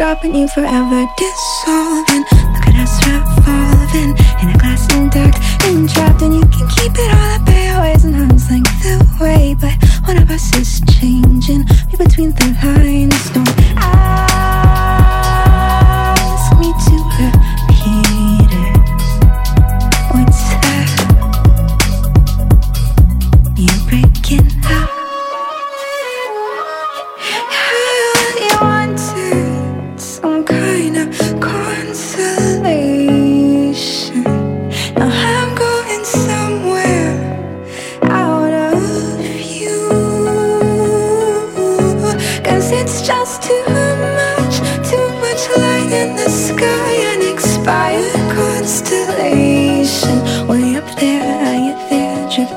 you forever dissolving. Look at us revolving in a glass and dark and trapped, and you can keep it all at bay. Always and arms length away, but one of us is changing. We between the lines. Don't ask me to repeat it. What's that? You're breaking up?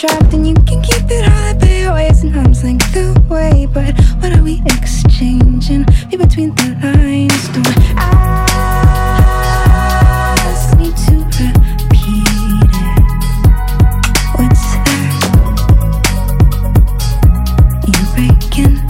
trapped and you can keep it high by your waist and arms length away. But what are we exchanging? Be between the lines, don't ask me to repeat it. What's that? You're breaking.